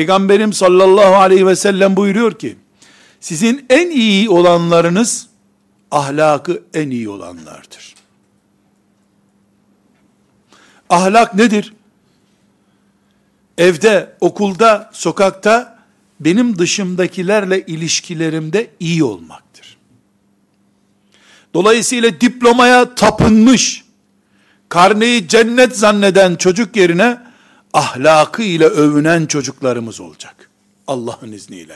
Peygamberim sallallahu aleyhi ve sellem buyuruyor ki, sizin en iyi olanlarınız, ahlakı en iyi olanlardır. Ahlak nedir? Evde, okulda, sokakta, benim dışımdakilerle ilişkilerimde iyi olmaktır. Dolayısıyla diplomaya tapınmış, karneyi cennet zanneden çocuk yerine, ahlakı ile övünen çocuklarımız olacak. Allah'ın izniyle.